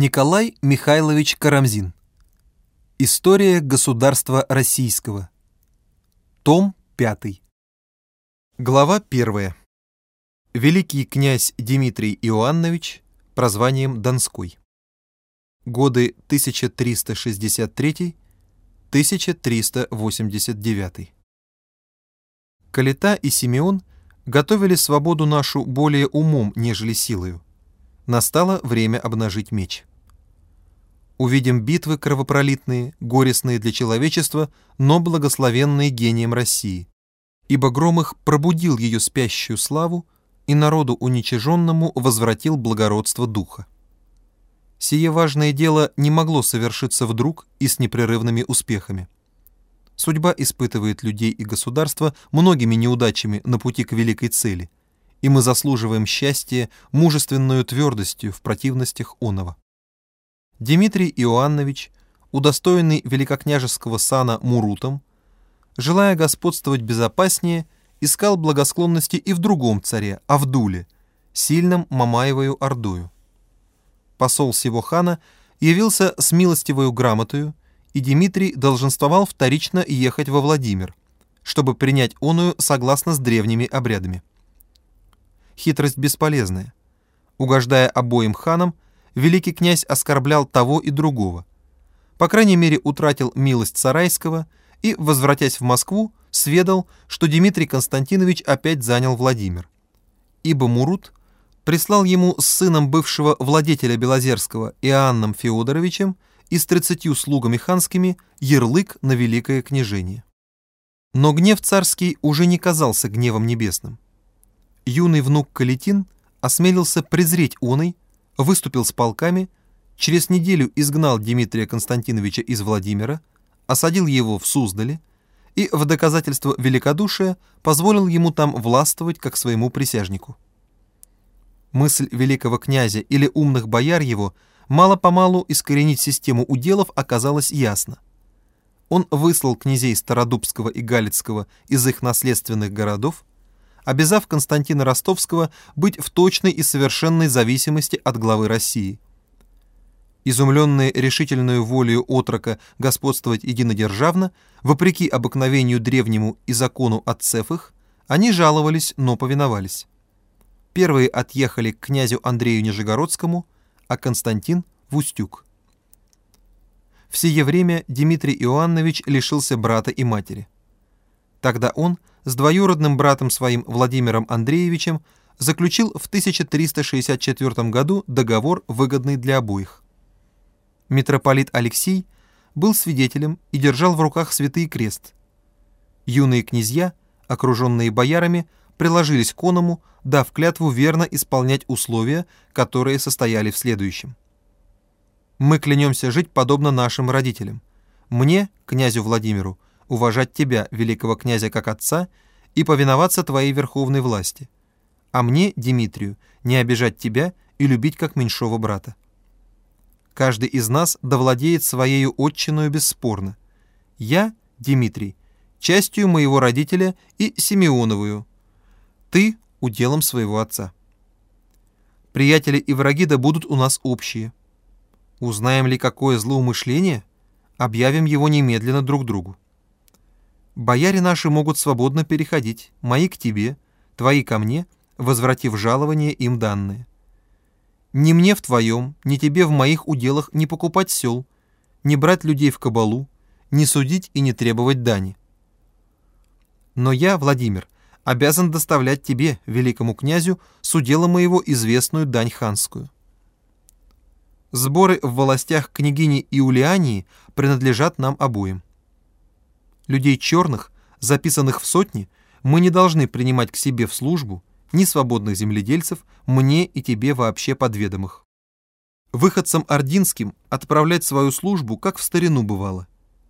Николай Михайлович Карамзин. История государства российского. Том 5. Глава 1. Великий князь Дмитрий Иоаннович, прозванием Донской. Годы 1363-1389. Калита и Симеон готовили свободу нашу более умом, нежели силою. Настало время обнажить меч. Увидим битвы кровопролитные, горестные для человечества, но благословенные гением России. Ибо гром их пробудил ее спящую славу и народу уничиженному возвратил благородство духа. Сие важное дело не могло совершиться вдруг и с непрерывными успехами. Судьба испытывает людей и государства многими неудачами на пути к великой цели – и мы заслуживаем счастья мужественную твердостью в противностях оного. Дмитрий Иоаннович, удостоенный великокняжеского сана Мурутом, желая господствовать безопаснее, искал благосклонности и в другом царе, Авдуле, сильном Мамаевою Ордою. Посол сего хана явился с милостивою грамотою, и Дмитрий долженствовал вторично ехать во Владимир, чтобы принять оную согласно с древними обрядами хитрость бесполезная. Угождая обоим ханам, великий князь оскорблял того и другого. По крайней мере, утратил милость Сарайского и, возвратясь в Москву, сведал, что Дмитрий Константинович опять занял Владимир. Ибо Мурут прислал ему с сыном бывшего владетеля Белозерского Иоанном Феодоровичем и с тридцатью слугами ханскими ярлык на великое княжение. Но гнев царский уже не казался гневом небесным юный внук Калитин осмелился презреть оной, выступил с полками, через неделю изгнал Дмитрия Константиновича из Владимира, осадил его в Суздале и в доказательство великодушия позволил ему там властвовать как своему присяжнику. Мысль великого князя или умных бояр его мало-помалу искоренить систему уделов оказалась ясна. Он выслал князей Стародубского и Галицкого из их наследственных городов, обязав Константина Ростовского быть в точной и совершенной зависимости от главы России. Изумленные решительную волею отрока господствовать единодержавно, вопреки обыкновению древнему и закону отцев их, они жаловались, но повиновались. Первые отъехали к князю Андрею Нижегородскому, а Константин — в Устюг. В сие время Дмитрий Иоаннович лишился брата и матери. Тогда он — с двоюродным братом своим Владимиром Андреевичем заключил в 1364 году договор, выгодный для обоих. Митрополит Алексей был свидетелем и держал в руках святый крест. Юные князья, окруженные боярами, приложились к оному, дав клятву верно исполнять условия, которые состояли в следующем. «Мы клянемся жить подобно нашим родителям. Мне, князю Владимиру, уважать тебя, великого князя, как отца, и повиноваться твоей верховной власти, а мне, Дмитрию, не обижать тебя и любить как меньшого брата. Каждый из нас довладеет своею отчиною бесспорно. Я, Дмитрий, частью моего родителя и Симеоновую. Ты — уделом своего отца. Приятели и враги да будут у нас общие. Узнаем ли, какое злоумышление, объявим его немедленно друг другу. Бояре наши могут свободно переходить, мои к тебе, твои ко мне, возвратив жалование им данные. Ни мне в твоем, ни тебе в моих уделах не покупать сел, не брать людей в кабалу, не судить и не требовать дани. Но я, Владимир, обязан доставлять тебе, великому князю, с удела моего известную дань ханскую. Сборы в властях княгини Иулиании принадлежат нам обоим людей черных, записанных в сотни, мы не должны принимать к себе в службу ни свободных земледельцев, мне и тебе вообще подведомых. Выходцам ординским отправлять свою службу, как в старину бывало.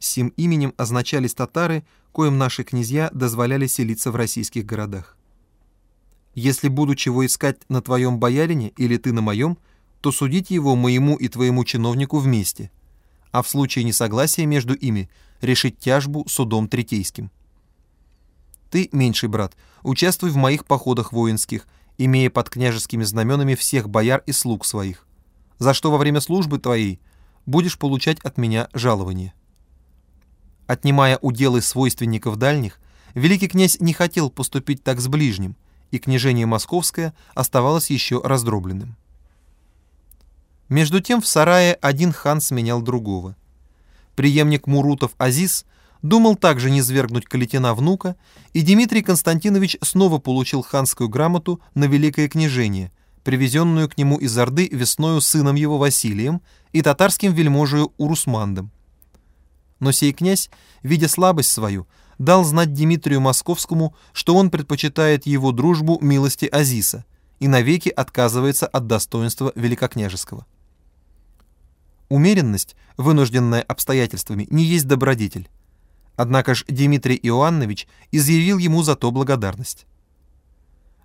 Сим именем означались татары, коим наши князья дозволяли селиться в российских городах. Если буду чего искать на твоем боярине или ты на моем, то судить его моему и твоему чиновнику вместе, а в случае несогласия между ими – решить тяжбу судом третейским. Ты, меньший брат, участвуй в моих походах воинских, имея под княжескими знаменами всех бояр и слуг своих. за что во время службы твоей будешь получать от меня жалование». Отнимая уделы свойственников дальних, великий князь не хотел поступить так с ближним, и княжение московское оставалось еще раздробленным. Между тем в сарае один хан сменял другого. Приемник Мурутов Азиз думал также не свергнуть Калитина внука, и Дмитрий Константинович снова получил ханскую грамоту на Великое княжение, привезенную к нему из Орды весною сыном его Василием и татарским вельможею Урусмандом. Но сей князь, видя слабость свою, дал знать Дмитрию Московскому, что он предпочитает его дружбу милости Азиса и навеки отказывается от достоинства великокняжеского. Умеренность, вынужденная обстоятельствами, не есть добродетель. Однако ж Дмитрий Иоаннович изъявил ему за то благодарность.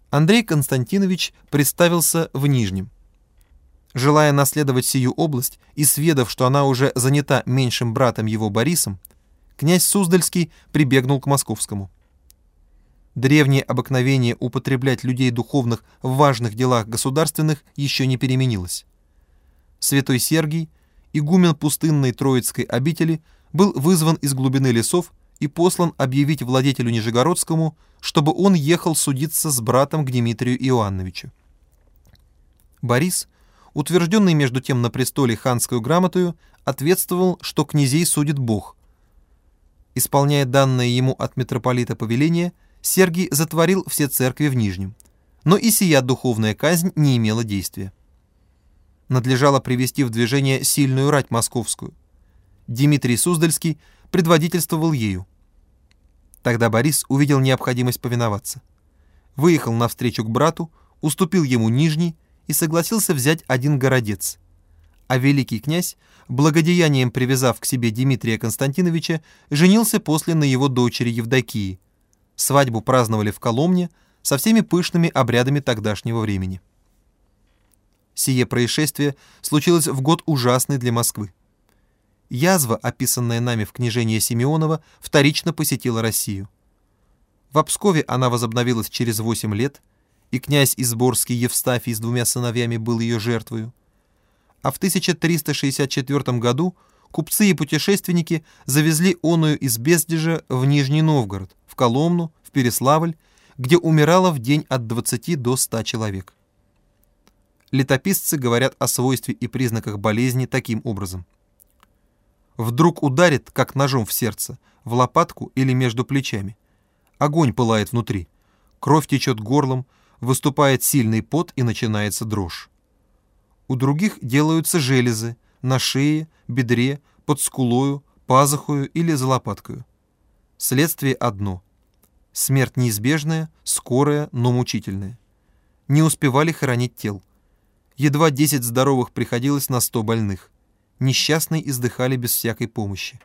Андрей Константинович представился в Нижнем. Желая наследовать сию область и сведав, что она уже занята меньшим братом его Борисом, князь Суздальский прибегнул к московскому. Древнее обыкновение употреблять людей духовных в важных делах государственных еще не переменилось. Святой Сергий, игумен пустынной Троицкой обители, был вызван из глубины лесов и послан объявить владетелю Нижегородскому, чтобы он ехал судиться с братом к Дмитрию Иоанновичу. Борис, утвержденный между тем на престоле ханскую грамотою, ответствовал, что князей судит Бог. Исполняя данное ему от митрополита повеление, Сергий затворил все церкви в Нижнем. Но и сия духовная казнь не имела действия. Надлежало привести в движение сильную рать московскую – Дмитрий Суздальский предводительствовал ею. Тогда Борис увидел необходимость повиноваться. Выехал навстречу к брату, уступил ему Нижний и согласился взять один городец. А великий князь, благодеянием привязав к себе Дмитрия Константиновича, женился после на его дочери Евдокии. Свадьбу праздновали в Коломне со всеми пышными обрядами тогдашнего времени. Сие происшествие случилось в год ужасный для Москвы. Язва, описанная нами в княжении Симеонова, вторично посетила Россию. В Пскове она возобновилась через 8 лет, и князь Изборский Евстафий с двумя сыновьями был ее жертвою. А в 1364 году купцы и путешественники завезли оную из Бездежа в Нижний Новгород, в Коломну, в Переславль, где умирало в день от 20 до 100 человек. Летописцы говорят о свойстве и признаках болезни таким образом – Вдруг ударит, как ножом в сердце, в лопатку или между плечами. Огонь пылает внутри. Кровь течет горлом, выступает сильный пот и начинается дрожь. У других делаются железы на шее, бедре, под скулою, пазухою или за лопаткою. Следствие одно. Смерть неизбежная, скорая, но мучительная. Не успевали хоронить тел. Едва 10 здоровых приходилось на 100 больных несчастные издыхали без всякой помощи.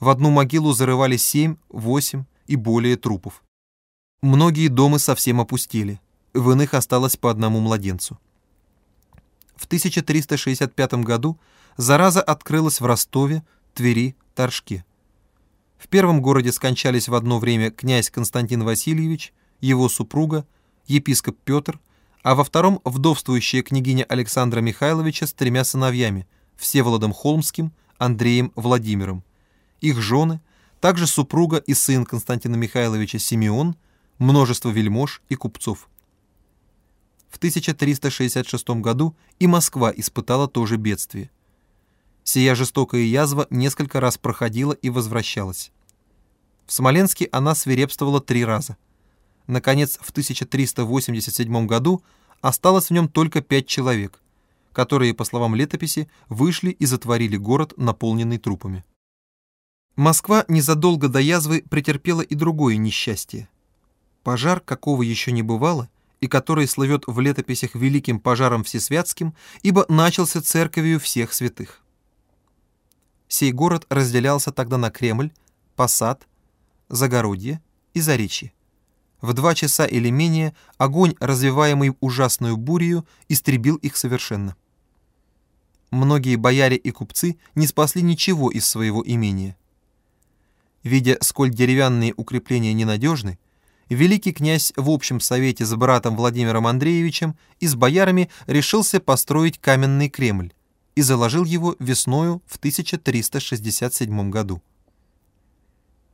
В одну могилу зарывали семь, восемь и более трупов. Многие дома совсем опустили, в иных осталось по одному младенцу. В 1365 году зараза открылась в Ростове, Твери, Торжке. В первом городе скончались в одно время князь Константин Васильевич, его супруга, епископ Петр, а во втором вдовствующая княгиня Александра Михайловича с тремя сыновьями – Всеволодом Холмским, Андреем Владимиром. Их жены, также супруга и сын Константина Михайловича Симеон, множество вельмож и купцов. В 1366 году и Москва испытала то же бедствие. Сия жестокая язва несколько раз проходила и возвращалась. В Смоленске она свирепствовала три раза. Наконец, в 1387 году осталось в нем только пять человек – которые, по словам летописи, вышли и затворили город, наполненный трупами. Москва незадолго до язвы претерпела и другое несчастье. Пожар, какого еще не бывало, и который слывет в летописях великим пожаром всесвятским, ибо начался церковью всех святых. Сей город разделялся тогда на Кремль, Посад, Загородье и Заречье. В два часа или менее огонь, развиваемый ужасную бурею, истребил их совершенно. Многие бояре и купцы не спасли ничего из своего имения. Видя, сколь деревянные укрепления ненадежны, великий князь в общем совете с братом Владимиром Андреевичем и с боярами решился построить каменный Кремль и заложил его весною в 1367 году.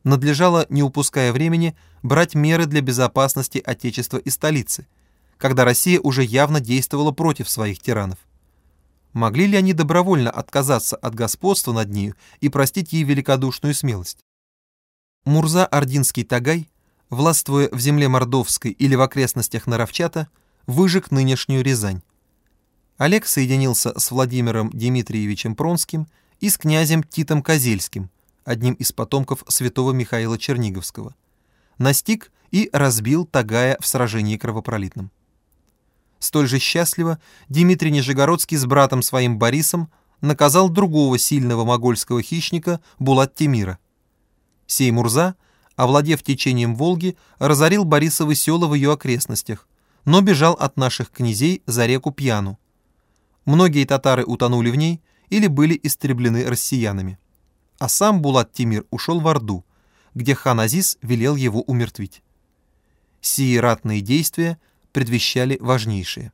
Надлежало, не упуская времени, брать меры для безопасности Отечества и столицы, когда Россия уже явно действовала против своих тиранов. Могли ли они добровольно отказаться от господства над нею и простить ей великодушную смелость? Мурза Ординский Тагай, властвуя в земле Мордовской или в окрестностях Наровчата, выжег нынешнюю Рязань. Олег соединился с Владимиром Дмитриевичем Пронским и с князем Титом Козельским, одним из потомков святого Михаила Черниговского. Настиг и разбил Тагая в сражении кровопролитном. Столь же счастливо Дмитрий Нижегородский с братом своим Борисом наказал другого сильного могольского хищника Булат-Темира. Сей Мурза, овладев течением Волги, разорил Борисовы села в ее окрестностях, но бежал от наших князей за реку Пьяну. Многие татары утонули в ней или были истреблены россиянами. А сам Булат-Тимир ушел в Орду, где хан Азиз велел его умертвить. Сии ратные действия предвещали важнейшее –